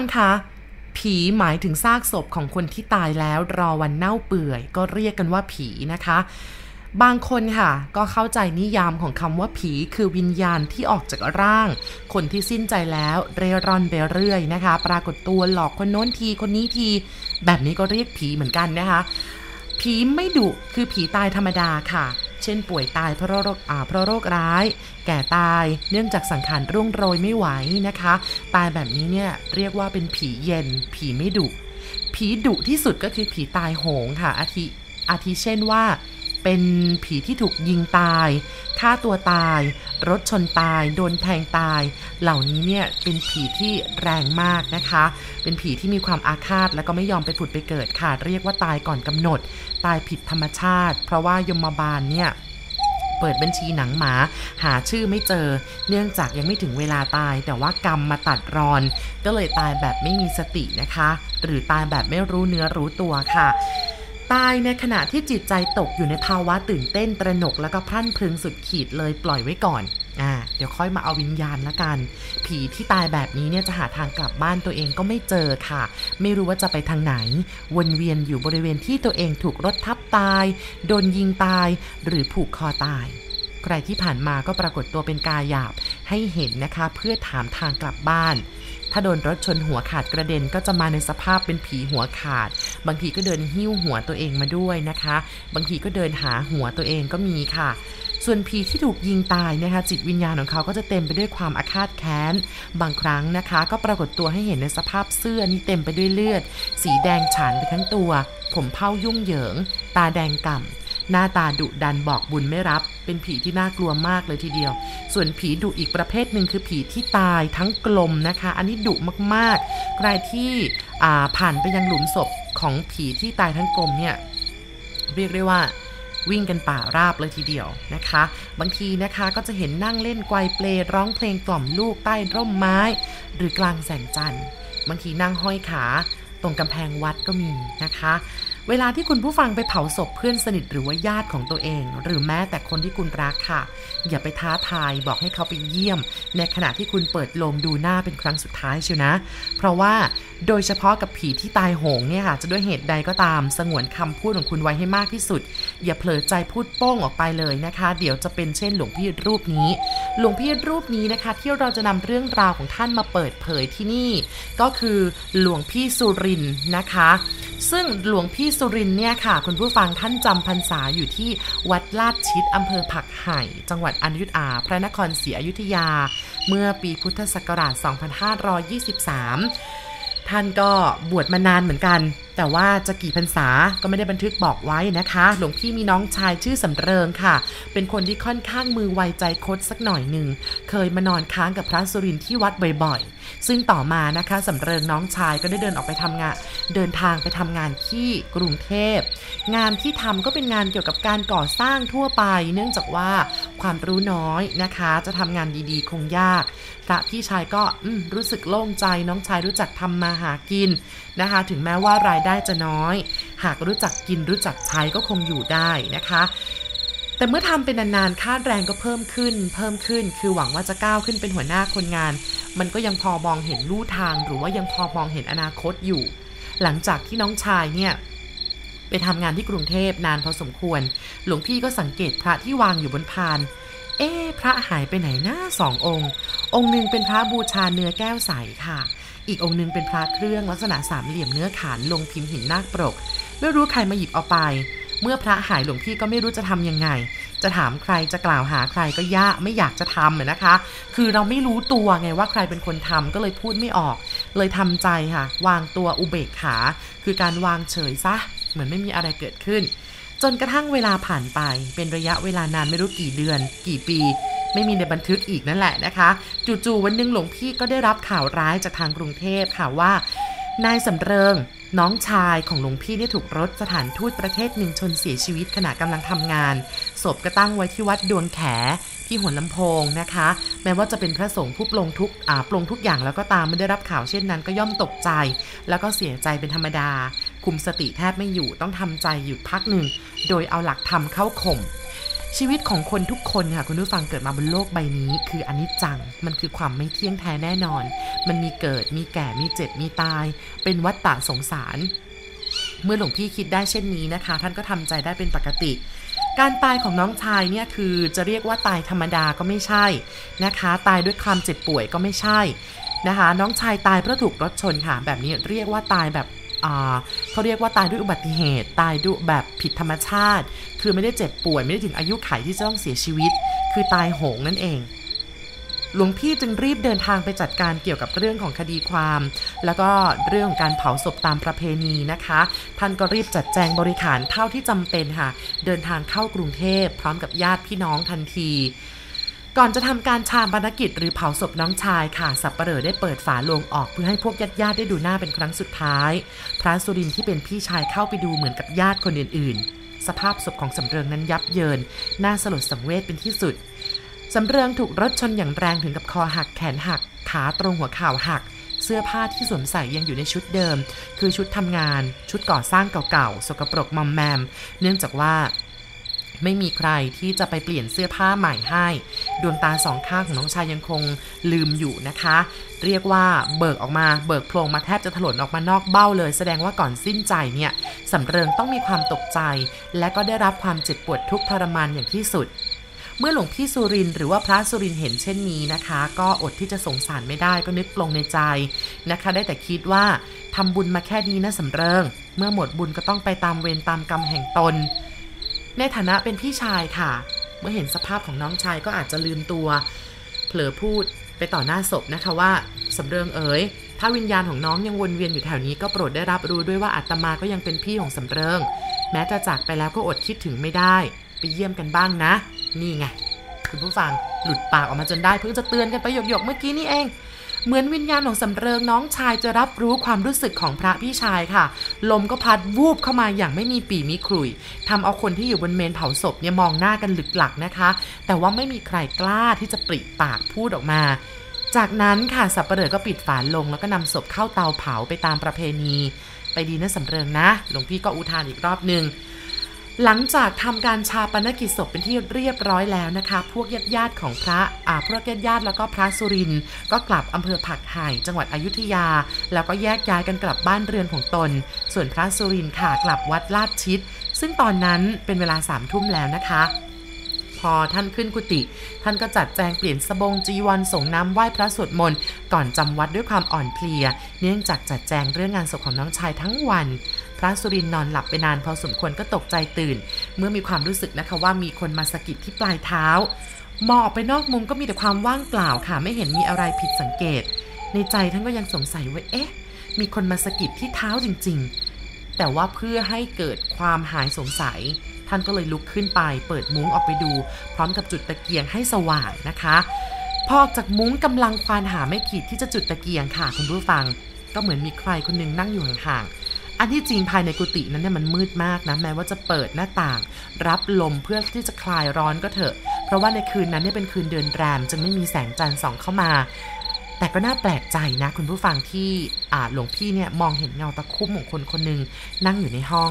ฟังคะ ผีหมายถึงซากศพของคนที่ตายแล้วรอวันเน่าเปื่อย ก็เรียกกันว่าผีนะคะ บางคนค่ะ ก็เข้าใจนิยามของคำว่าผีคือวิญญาณที่ออกจากร่าง คนที่สิ้นใจแล้วเร่ร่อนไปเรื่อยนะคะ ปรากฏตัวหลอกคนโน้นทีคนนี้ที แบบนี้ก็เรียกผีเหมือนกันนะคะ ผีไม่ดุคือผีตายธรรมดาค่ะ เช่นป่วยตายเพราะโรคอ่าเพราะโรคร้าย แก่ตายเนื่องจากสังขารร่วงโรยไม่ไหวนะคะ ตายแบบนี้เนี่ยเรียกว่าเป็นผีเย็น ผีไม่ดุ ผีดุที่สุดก็คือผีตายโหงค่ะอาทิอาทิเช่นว่า เป็นผีที่ถูกยิงตายฆ่าตัวตาย รถชนตาย โดนแทงตาย เหล่านี้เนี่ยเป็นผีที่แรงมากนะคะ เป็นผีที่มีความอาฆาตแล้วก็ไม่ยอมไปผุดไปเกิดค่ะ เรียกว่าตายก่อนกำหนด ตายผิดธรรมชาติ เพราะว่ายมบาลเนี่ยเปิดบัญชีหนังหมา หาชื่อไม่เจอ เนื่องจากยังไม่ถึงเวลาตาย แต่ว่ากรรมมาตัดรอน ก็เลยตายแบบไม่มีสตินะคะ หรือตายแบบไม่รู้เนื้อรู้ตัวค่ะ ตายในขณะที่จิตใจตกอยู่ในภาวะตื่นเต้นตระหนกแล้วก็พรั่นพรึงสุดขีดเลยปล่อยไว้ก่อนอ่าเดี๋ยวค่อยมาเอาวิญญาณละกัน ผีที่ตายแบบนี้เนี่ยจะหาทางกลับบ้านตัวเองก็ไม่เจอค่ะ ไม่รู้ว่าจะไปทางไหน วนเวียนอยู่บริเวณที่ตัวเองถูกรถทับตาย โดนยิงตาย หรือผูกคอตายใครที่ผ่านมาก็ปรากฏตัวเป็นกายหยาบให้เห็นนะคะ เพื่อถามทางกลับบ้าน ถ้าโดนรถชนหัวขาดกระเด็นก็จะมาในสภาพเป็นผีหัวขาด บางทีก็เดินหิ้วหัวตัวเองมาด้วยนะคะ บางทีก็เดินหาหัวตัวเองก็มีค่ะ ส่วนผีที่ถูกยิงตายนะคะจิตวิญญาณของเขาก็จะเต็มไปด้วยความอาฆาตแค้น บางครั้งนะคะ ก็ปรากฏตัวให้เห็นในสภาพเสื้อนี่เต็มไปด้วยเลือด สีแดงฉานไปทั้งตัว ผมเผายุ่งเหยิง ตาแดงก่ำ หน้าตาดุดันบอกบุญไม่รับ เป็นผีที่น่ากลัวมากเลยทีเดียว ส่วนผีดุอีกประเภทหนึ่งคือผีที่ตายทั้งกลมนะคะ อันนี้ดุมากๆ ใครที่ผ่านไปยังหลุมศพของผีที่ตายทั้งกลมเนี่ยเรียกได้ว่าวิ่งกันป่าราบเลยทีเดียวนะคะ บางทีนะคะก็จะเห็นนั่งเล่นไกวเปลร้องเพลงกล่อมลูกใต้ร่มไม้ หรือกลางแสงจันทร์ บางทีนั่งห้อยขา ตรงกำแพงวัดก็มีนะคะ เวลาที่คุณผู้ฟังไปเผาศพเพื่อนสนิทหรือว่าญาติของตัวเอง หรือแม้แต่คนที่คุณรักค่ะ อย่าไปท้าทายบอกให้เขาไปเยี่ยม ในขณะที่คุณเปิดโลงดูหน้าเป็นครั้งสุดท้ายเชียวนะ เพราะว่าโดยเฉพาะกับผีที่ตายโหงเนี่ยค่ะ จะด้วยเหตุใดก็ตาม สงวนคำพูดของคุณไว้ให้มากที่สุด อย่าเผลอใจพูดโป้งออกไปเลยนะคะ เดี๋ยวจะเป็นเช่นหลวงพี่รูปนี้ หลวงพี่รูปนี้นะคะที่เราจะนำเรื่องราวของท่านมาเปิดเผยที่นี่ ก็คือหลวงพี่สุรินทร์นะคะ ซึ่งหลวงพี่สุรินเนี่ยค่ะ คุณผู้ฟังท่านจำพรรษาอยู่ที่วัดลาดชิดอำเภอผักไห่ จังหวัดอยุธยาพระนครศรีอยุธยา เมื่อปีพุทธศักราช 2523 ท่านก็บวชมานานเหมือนกัน แต่ว่าจะกี่พรรษาก็ไม่ได้บันทึกบอกไว้นะคะ หลวงพี่มีน้องชายชื่อสำเริงค่ะ เป็นคนที่ค่อนข้างมือไวใจคดสักหน่อยหนึ่ง เคยมานอนค้างกับพระสุรินที่วัดบ่อยๆ ซึ่งต่อมานะคะสำเริงน้องชายก็ได้เดินออกไปทำงาน เดินทางไปทำงานที่กรุงเทพ งานที่ทำก็เป็นงานเกี่ยวกับการก่อสร้างทั่วไป เนื่องจากว่าความรู้น้อยนะคะ จะทำงานดีๆ คงยากพระพี่ชายก็รู้สึกโล่งใจน้องชายรู้จักทำมาหากินนะคะ ถึงแม้ว่ารายได้จะน้อย หากรู้จักกินรู้จักใช้ก็คงอยู่ได้นะคะแต่เมื่อทำเป็นนานๆ ค่าแรงก็เพิ่มขึ้น เพิ่มขึ้น คือหวังว่าจะก้าวขึ้นเป็นหัวหน้าคนงาน มันก็ยังพอมองเห็นลู่ทาง หรือว่ายังพอมองเห็นอนาคตอยู่ หลังจากที่น้องชายเนี่ยไปทำงานที่กรุงเทพนานพอสมควร หลวงพี่ก็สังเกตพระที่วางอยู่บนพาน เอ๊ะพระหายไปไหนหน้าสององค์ องค์หนึ่งเป็นพระบูชาเนื้อแก้วใสค่ะ อีกองค์หนึ่งเป็นพระเครื่องลักษณะสามเหลี่ยมเนื้อขานลงพิมพ์หินนาคปรก ไม่รู้ใครมาหยิบเอาไป เมื่อพระหายหลวงพี่ก็ไม่รู้จะทำยังไง จะถามใครจะกล่าวหาใครก็ยากไม่อยากจะทำอะนะคะ คือเราไม่รู้ตัวไงว่าใครเป็นคนทำก็เลยพูดไม่ออก เลยทำใจค่ะ วางตัวอุเบกขา คือการวางเฉยซะ เหมือนไม่มีอะไรเกิดขึ้น จนกระทั่งเวลาผ่านไป เป็นระยะเวลานานไม่รู้กี่เดือน กี่ปี ไม่มีในบันทึกอีกนั่นแหละนะคะ จู่ๆวันหนึ่งหลวงพี่ก็ได้รับข่าวร้ายจากทางกรุงเทพค่ะว่า นายสำเริง น้องชายของหลวงพี่นี่ถูกรถสถานทูตประเทศหนึ่งชนเสียชีวิตขณะกำลังทำงาน ศพก็ตั้งไว้ที่วัดดวนแขที่หัวลำโพงนะคะ แม้ว่าจะเป็นพระสงฆ์ผู้ปลงทุกอ่าปลงทุกอย่างแล้วก็ตามไม่ได้รับข่าวเช่นนั้น ก็ย่อมตกใจ แล้วก็เสียใจเป็นธรรมดา คุมสติแทบไม่อยู่ต้องทำใจหยุดพักหนึ่ง โดยเอาหลักธรรมเข้าข่ม ชีวิตของคนทุกคนค่ะคุณผู้ฟังเกิดมาบนโลกใบนี้ คืออนิจจัง มันคือความไม่เที่ยงแท้แน่นอน มันมีเกิดมีแก่มีเจ็บมีตาย เป็นวัฏฏะสงสาร เมื่อหลวงพี่คิดได้เช่นนี้นะคะ ท่านก็ทำใจได้เป็นปกติ การตายของน้องชายเนี่ยคือจะเรียกว่าตายธรรมดาก็ไม่ใช่นะคะ ตายด้วยความเจ็บป่วยก็ไม่ใช่นะคะ น้องชายตายเพราะถูกรถชนค่ะแบบนี้เรียกว่าตายแบบ เขาเรียกว่าตายด้วยอุบัติเหตุ ตายด้วยแบบผิดธรรมชาติ คือไม่ได้เจ็บป่วยไม่ได้ถึงอายุไขที่จะต้องเสียชีวิต คือตายโหงนั่นเองหลวงพี่จึงรีบเดินทางไปจัดการเกี่ยวกับเรื่องของคดีความ แล้วก็เรื่องของการเผาศพตามประเพณีนะคะ ท่านก็รีบจัดแจงบริขารเท่าที่จำเป็นค่ะ เดินทางเข้ากรุงเทพพร้อมกับญาติพี่น้องทันที ก่อนจะทำการชาปนกิจหรือเผาศพน้องชายค่ะ สับปเหร่อได้เปิดฝาโลงออกเพื่อให้พวกญาติญาติได้ดูหน้าเป็นครั้งสุดท้าย พระสุรินที่เป็นพี่ชายเข้าไปดูเหมือนกับญาติคนอื่น ๆ สภาพศพของสำเริงนั้นยับเยิน น่าสลดสังเวชเป็นที่สุดสำเริงถูกรถชนอย่างแรงถึงกับคอหักแขนหัก ขาตรงหัวเข่าหัก เสื้อผ้าที่สวมใส่ยังอยู่ในชุดเดิม คือชุดทำงาน ชุดก่อสร้างเก่าๆ สกปรกมอมแมม เนื่องจากว่า ไม่มีใครที่จะไปเปลี่ยนเสื้อผ้าใหม่ให้ ดวงตาสองข้างของน้องชายยังคงลืมอยู่นะคะ เรียกว่าเบิกออกมาเบิกโพรงมาแทบจะถลนออกมานอกเบ้าเลย แสดงว่าก่อนสิ้นใจเนี่ยสำเริงต้องมีความตกใจ และก็ได้รับความเจ็บปวดทุกทรมานอย่างที่สุดเมื่อหลวงพี่สุรินหรือว่าพระสุรินเห็นเช่นนี้นะคะ ก็อดที่จะสงสารไม่ได้ก็นึกลงในใจนะคะ ได้แต่คิดว่าทำบุญมาแค่นี้นะสำเริง เมื่อหมดบุญก็ต้องไปตามเวรตามกรรมแห่งตน ในฐานะเป็นพี่ชายค่ะ เมื่อเห็นสภาพของน้องชายก็อาจจะลืมตัว เผลอพูดไปต่อหน้าศพนะคะว่าสำเริงเอ๋ยถ้าวิญญาณของน้องยังวนเวียนอยู่แถวนี้ก็โปรดได้รับรู้ด้วยว่าอาตมาก็ยังเป็นพี่ของสำเริง แม้จะจากไปแล้วก็อดคิดถึงไม่ได้ ไปเยี่ยมกันบ้างนะ นี่ไง คุณผู้ฟังหลุดปากออกมาจนได้เพิ่งจะเตือนกันไปหยกๆเมื่อกี้นี่เอง เหมือนวิญญาณของสำเริงน้องชายจะรับรู้ความรู้สึกของพระพี่ชายค่ะ ลมก็พัดวูบเข้ามาอย่างไม่มีปีมีครุยทำเอาคนที่อยู่บนเมนเผาศพเนี่ยมองหน้ากันหลึกหลักนะคะ แต่ว่าไม่มีใครกล้าที่จะปริปากพูดออกมาจากนั้นค่ะสับปะเลอก็ปิดฝาลงแล้วก็นำศพเข้าเตาเผาไปตามประเพณี ไปดีนะสำเริงนะ หลวงพี่ก็อุทานอีกรอบหนึ่ง หลังจากทำการชาปนกิจศพเป็นที่เรียบร้อยแล้วนะคะ พวกญาติญาติของพระอาพวกญาติญาติแล้วก็พระสุรินก็กลับอำเภอผักไห่จังหวัดอยุธยา แล้วก็แยกย้ายกันกลับบ้านเรือนของตน ส่วนพระสุรินค่ะกลับวัดลาดชิด ซึ่งตอนนั้นเป็นเวลาสามทุ่มแล้วนะคะพอท่านขึ้นกุฏิท่านก็จัดแจงเปลี่ยนสบงจีวรส่งน้ำไหว้พระสวดมนต์ก่อนจำวัดด้วยความอ่อนเพลีย เนื่องจากจัดแจงเรื่องงานศพของน้องชายทั้งวัน พระสุรินนอนหลับไปนานพอสมควรก็ตกใจตื่น เมื่อมีความรู้สึกนะคะว่ามีคนมาสะกิดที่ปลายเท้ามองออกไปนอกมุมก็มีแต่ความว่างเปล่าค่ะ ไม่เห็นมีอะไรผิดสังเกต ในใจท่านก็ยังสงสัยว่าเอ๊ะ มีคนมาสะกิดที่เท้าจริง ๆ แต่ว่าเพื่อให้เกิดความหายสงสัย ท่านก็เลยลุกขึ้นไปเปิดมุ้งออกไปดู พร้อมกับจุดตะเกียงให้สว่างนะคะพอออกจากมุ้งกำลังควานหาไม่ขีดที่จะจุดตะเกียงค่ะคุณผู้ฟัง ก็เหมือนมีใครคนนึงนั่งอยู่ห่างๆ อันที่จริงภายในกุฏินั้นเนี่ยมันมืดมากนะแม้ว่าจะเปิดหน้าต่าง รับลมเพื่อที่จะคลายร้อนก็เถอะ เพราะว่าในคืนนั้นเนี่ยเป็นคืนเดือนแรมจึงไม่มีแสงจันทร์ส่องเข้ามา แต่ก็น่าแปลกใจนะ คุณผู้ฟังที่อาหลวงพี่เนี่ยมองเห็นเงาตะคุ่มของคนคนหนึ่งนั่งอยู่ในห้อง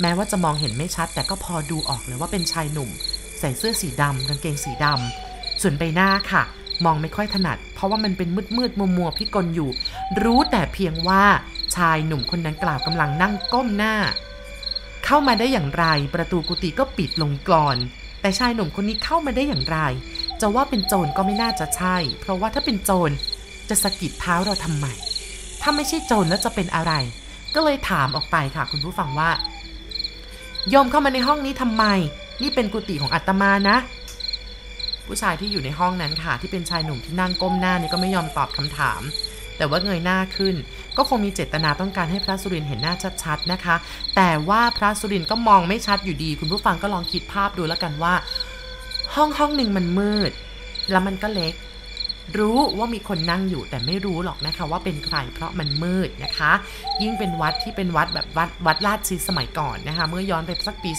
แม้ว่าจะมองเห็นไม่ชัด แต่ก็พอดูออกเลยว่าเป็นชายหนุ่ม ใส่เสื้อสีดำกางเกงสีดำส่วนใบหน้าค่ะมองไม่ค่อยถนัด เพราะว่ามันเป็นมืดมืดมัวมัวพิกลอยู่ รู้แต่เพียงว่า ชายหนุ่มคนนั้นกล่าวกำลังนั่งก้มหน้า เข้ามาได้อย่างไร ประตูกุฏิก็ปิดลงกรอน แต่ชายหนุ่มคนนี้เข้ามาได้อย่างไร จะว่าเป็นโจรก็ไม่น่าจะใช่ เพราะว่าถ้าเป็นโจรจะสะกิดเท้าเราทำไม ถ้าไม่ใช่โจรแล้วจะเป็นอะไร ก็เลยถามออกไปค่ะ คุณผู้ฟังว่ายอมเข้ามาในห้องนี้ทำไม นี่เป็นกุฏิของอาตมานะ ผู้ชายที่อยู่ในห้องนั้นค่ะ ที่เป็นชายหนุ่มที่นั่งก้มหน้านี่ก็ไม่ยอมตอบคำถาม แต่ว่าเงยหน้าขึ้น ก็คงมีเจตนาต้องการให้พระสุรินเห็นหน้าชัดๆนะคะ แต่ว่าพระสุรินก็มองไม่ชัดอยู่ดี คุณผู้ฟังก็ลองคิดภาพดูแล้วกันว่า ห้องห้องหนึ่งมันมืด แล้วมันก็เล็ก รู้ว่ามีคนนั่งอยู่แต่ไม่รู้หรอกนะคะ ว่าเป็นใครเพราะมันมืดนะคะ ยิ่งเป็นวัดที่เป็นวัดแบบวัดวัดลาดชิดสมัยก่อนนะคะ เมื่อย้อนไปสักปี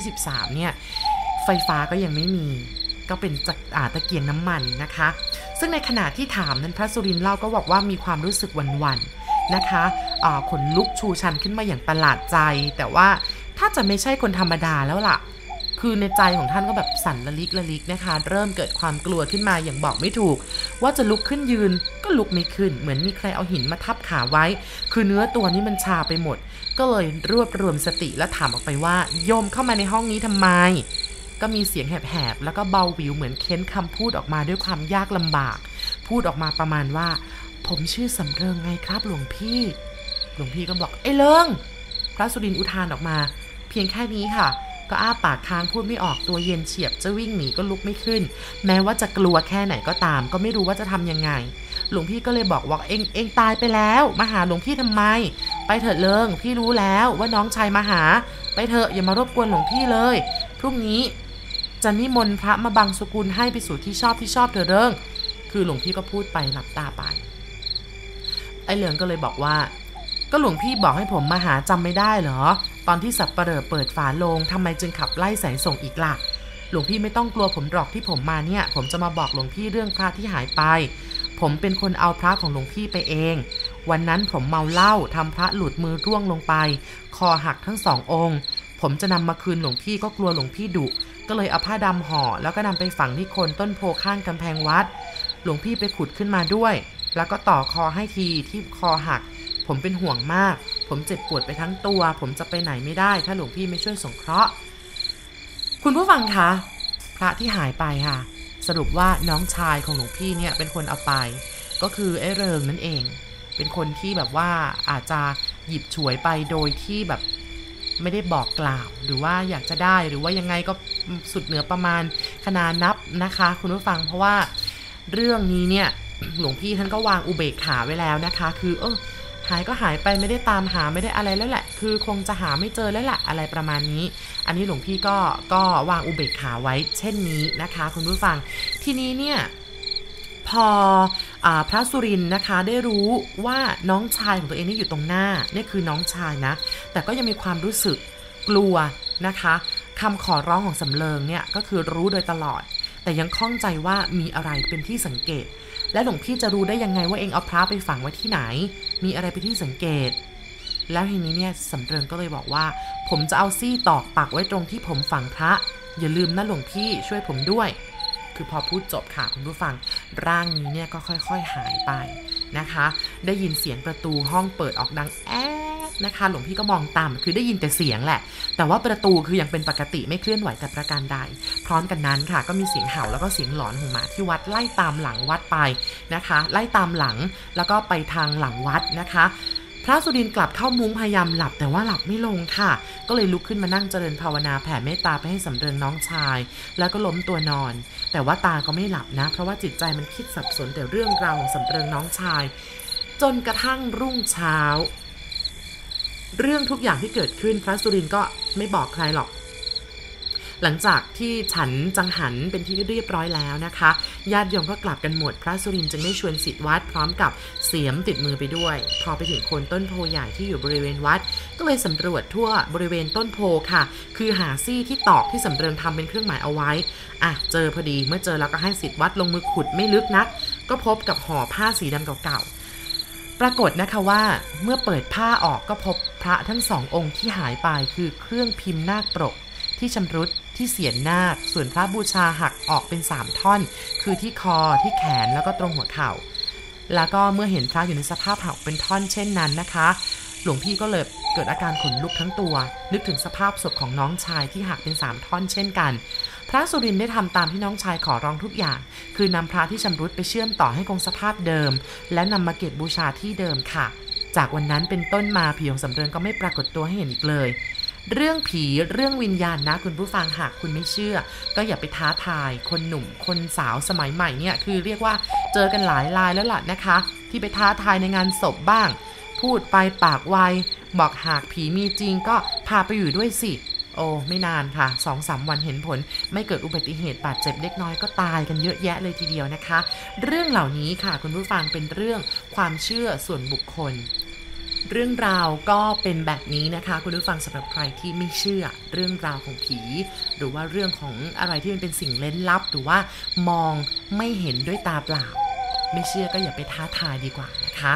2523 เนี่ย ไฟฟ้าก็ยังไม่มีก็เป็นจักอาตะเกียงน้ำมันนะคะ ซึ่งในขณะที่ถามนั้นพระสุรินเล่าก็บอกว่ามีความรู้สึกวันๆน นะคะขนลุกชูชันขึ้นมาอย่างประหลาดใจ แต่ว่าถ้าจะไม่ใช่คนธรรมดาแล้วล่ะ คือในใจของท่านก็แบบสั่นละลิกละลิกนะคะ เริ่มเกิดความกลัวขึ้นมาอย่างบอกไม่ถูก ว่าจะลุกขึ้นยืนก็ลุกไม่ขึ้น เหมือนมีใครเอาหินมาทับขาไว้ คือเนื้อตัวนี้มันชาไปหมด ก็เลยรวบรวมสติและถามออกไปว่าโยมเข้ามาในห้องนี้ทำไม ก็มีเสียงแหบๆแล้วก็เบาวิวเหมือนเค้นคำพูดออกมาด้วยความยากลำบาก พูดออกมาประมาณว่า ผมชื่อสำเริงไงครับ หลวงพี่ หลวงพี่ก็บอกไอ้เลิง พระสุรินทร์อุทานออกมา เพียงแค่นี้ค่ะ ก็อ้าปากค้างพูดไม่ออกตัวเย็นเฉียบจะวิ่งหนีก็ลุกไม่ขึ้น แม้ว่าจะกลัวแค่ไหนก็ตาม ก็ไม่รู้ว่าจะทำยังไง หลวงพี่ก็เลยบอกว่าเองเองตายไปแล้ว มาหาหลวงพี่ทำไม ไปเถิดเลิง พี่รู้แล้วว่าน้องชายมาหา ไปเถอะอย่ามารบกวนหลวงพี่เลย พรุ่งนี้จะนิมนต์พระมาบังสกุลให้ไปสู่ที่ชอบที่ชอบเถอะเริง คือหลวงพี่ก็พูดไปหลับตาไป ไอ้เหลืองก็เลยบอกว่า ก็หลวงพี่บอกให้ผมมาหาจำไม่ได้เหรอ ตอนที่สับปะเปลอเปิดฝาโลงทำไมจึงขับไล่สายส่งอีกล่ะ หลวงพี่ไม่ต้องกลัวผมหรอกที่ผมมาเนี่ย ผมจะมาบอกหลวงพี่เรื่องพระที่หายไป ผมเป็นคนเอาพระของหลวงพี่ไปเอง วันนั้นผมเมาเหล้าทำพระหลุดมือร่วงลงไป คอหักทั้งสององค์ ผมจะนำมาคืนหลวงพี่ก็กลัวหลวงพี่ดุก็เลยเอาผ้าดำห่อ แล้วก็นำไปฝังที่โคนต้นโพข้างกำแพงวัด หลวงพี่ไปขุดขึ้นมาด้วย แล้วก็ต่อคอให้ทีที่คอหัก ผมเป็นห่วงมาก ผมเจ็บปวดไปทั้งตัว ผมจะไปไหนไม่ได้ ถ้าหลวงพี่ไม่ช่วยสงเคราะห์ คุณผู้ฟังคะ พระที่หายไปค่ะ สรุปว่าน้องชายของหลวงพี่เนี่ยเป็นคนเอาไป ก็คือไอ้เริงนั่นเอง เป็นคนที่แบบว่าอาจจะหยิบฉวยไปโดยที่แบบไม่ได้บอกกล่าวหรือว่าอยากจะได้หรือว่ายังไงก็สุดเหนือประมาณขนานับนะคะ คุณผู้ฟังเพราะว่าเรื่องนี้เนี่ย หลวงพี่ท่านก็วางอุเบกขาไว้แล้วนะคะ คือเออหายก็หายไปไม่ได้ตามหาไม่ได้อะไรแล้วแหละ คือคงจะหาไม่เจอแล้วแหละอะไรประมาณนี้ อันนี้หลวงพี่ก็ก็วางอุเบกขาไว้ เช่นนี้นะคะ คุณผู้ฟังทีนี้เนี่ยพออพระสุรินนะคะได้รู้ว่าน้องชายของตัวเองนี่อยู่ตรงหน้านี่คือน้องชายนะ แต่ก็ยังมีความรู้สึกกลัวนะคะคำขอร้องของสำเริงเนี่ยก็คือรู้โดยตลอด แต่ยังข้องใจว่ามีอะไรเป็นที่สังเกต และหลวงพี่จะรู้ได้ยังไงว่าเองเอาพระไปฝังไว้ที่ไหน มีอะไรไปที่สังเกต แล้วทีนี้เนี่ยสำเริงก็เลยบอกว่า ผมจะเอาซี่ตอกปักไว้ตรงที่ผมฝังพระ อย่าลืมนะหลวงพี่ช่วยผมด้วย คือพอพูดจบค่ะคุณผู้ฟังร่างนี้เนี่ยก็ค่อยๆหายไปนะคะ ได้ยินเสียงประตูห้องเปิดออกดังแอ๊ นะคะ หลวงพี่ก็มองตามคือได้ยินแต่เสียงแหละ แต่ว่าประตูคือยังเป็นปกติไม่เคลื่อนไหวแต่ประการใด พร้อมกันนั้นค่ะ ก็มีเสียงเห่าแล้วก็เสียงหลอนของหมาที่วัดไล่ตามหลังวัดไปนะคะ ไล่ตามหลังแล้วก็ไปทางหลังวัดนะคะพระสุรินกลับเข้ามุ้งพยายามหลับแต่ว่าหลับไม่ลงค่ะ ก็เลยลุกขึ้นมานั่งเจริญภาวนาแผ่เมตตาไปให้สำเริงน้องชาย แล้วก็ล้มตัวนอน แต่ว่าตาก็ไม่หลับนะ เพราะว่าจิตใจมันคิดสับสนแต่เรื่องราวของสำเริงน้องชาย จนกระทั่งรุ่งเช้า เรื่องทุกอย่างที่เกิดขึ้นพระสุรินก็ไม่บอกใครหรอก หลังจากที่ฉันจังหันเป็นที่เรียบร้อยแล้วนะคะ ญาติโยมก็กลับกันหมด พระสุรินทร์จึงได้ชวนสิทธิวัดพร้อมกับเสียมติดมือไปด้วย พอไปถึงโคนต้นโพใหญ่ที่อยู่บริเวณวัด ก็เลยสำรวจทั่วบริเวณต้นโพค่ะ คือหาซี่ที่ตอกที่สำเริงทำเป็นเครื่องหมายเอาไว้อะเจอพอดีเมื่อเจอแล้วก็ให้สิทธิวัดลงมือขุดไม่ลึกนัก ก็พบกับห่อผ้าสีดำเก่าๆ ปรากฏนะคะว่าเมื่อเปิดผ้าออกก็พบพระทั้งสององค์ที่หายไปคือเครื่องพิมพ์นาคปรก ที่ชำรุดที่เสียนนาค ส่วนพระบูชาหักออกเป็น3ท่อน คือที่คอที่แขนแล้วก็ตรงหัวเข่า แล้วก็เมื่อเห็นพระอยู่ในสภาพหักเป็นท่อนเช่นนั้นนะคะ หลวงพี่ก็เลยเกิดอาการขนลุกทั้งตัว นึกถึงสภาพศพของน้องชายที่หักเป็น3ท่อนเช่นกัน ระสุรินทร์ได้ทำตามที่น้องชายขอร้องทุกอย่าง คือนำพระที่ชำรุดไปเชื่อมต่อให้คงสภาพเดิม และนำมาเก็บบูชาที่เดิมค่ะ จากวันนั้นเป็นต้นมาผีของสำเริงก็ไม่ปรากฏตัวให้เห็นอีกเลย เรื่องผีเรื่องวิญญาณนะ คุณผู้ฟังหากคุณไม่เชื่อ ก็อย่าไปท้าทาย คนหนุ่ม คนสาวสมัยใหม่เนี่ยคือเรียกว่าเจอกันหลายรายแล้วล่ะนะคะ ที่ไปท้าทายในงานศพบ้าง พูดไปปากไวบอกหากผีมีจริงก็พาไปอยู่ด้วยสิ โอ้ไม่นานค่ะสองสามวันเห็นผล ไม่เกิดอุบัติเหตุบาดเจ็บเล็กน้อยก็ตายกันเยอะแยะเลยทีเดียวนะคะ เรื่องเหล่านี้ค่ะคุณผู้ฟังเป็นเรื่องความเชื่อส่วนบุคคลเรื่องราวก็เป็นแบบนี้นะคะคุณผู้ฟังสำหรับใครที่ไม่เชื่อเรื่องราวของผี หรือว่าเรื่องของอะไรที่มันเป็นสิ่งเล่นลับ หรือว่ามองไม่เห็นด้วยตาเปล่า ไม่เชื่อก็อย่าไปท้าทายดีกว่านะคะ